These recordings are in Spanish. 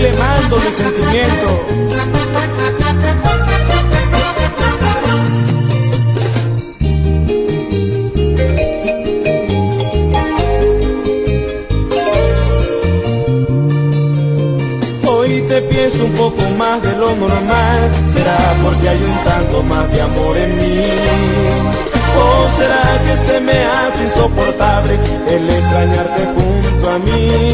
le mando mi sentimiento. Hoy te pienso un poco más de lo normal, será porque hay un tanto más de amor en mí. ¿O será que se me hace insoportable el extrañarte junto a mí?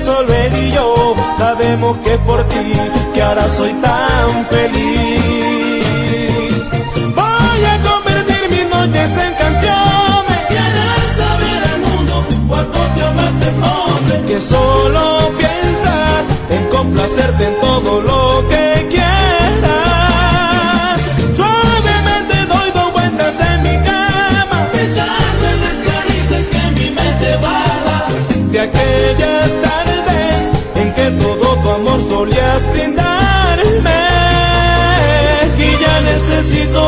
Solo él y yo sabemos que por ti que ahora soy tan feliz. Voy a convertir mis noches en canciones. Quieres saber el mundo cuánto te amaste, que solo piensas en complacerte en todo lo que quieras. Suavemente doy dos vueltas en mi cama Pensando en las caricias que mi mente baja. de aquellas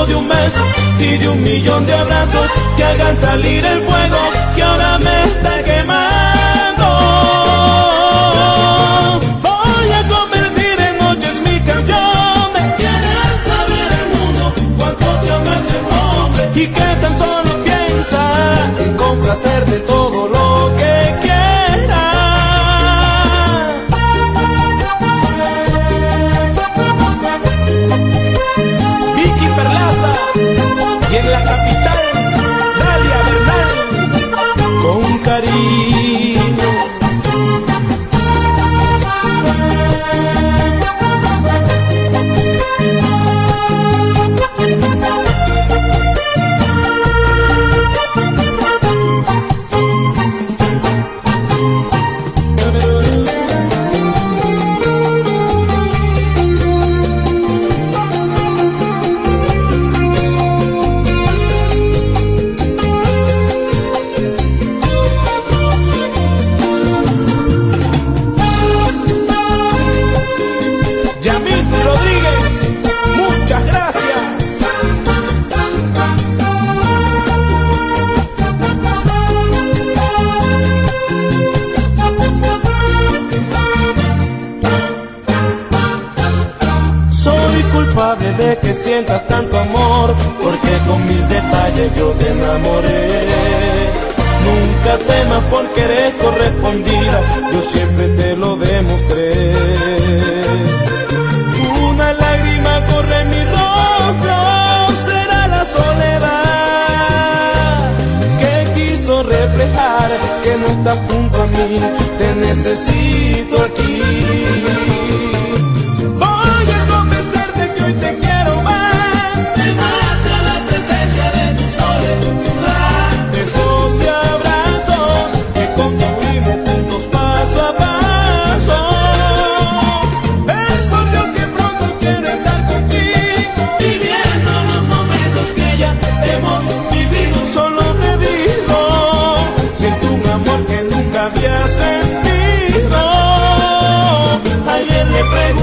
de un beso y de un millón de abrazos que hagan salir el fuego que ahora me está quemando. Voy a convertir en noches mi canciones Quieres saber el mundo cuánto te amaste, hombre. y que tan solo piensa en complacerte todo lo que quiera. Con sientas tanto amor, porque con mil detalles yo te enamoré. Nunca temas porque eres correspondida, yo siempre te lo demostré. Una lágrima corre en mi rostro, será la soledad que quiso reflejar que no estás junto a mí, te necesito aquí. pregunta.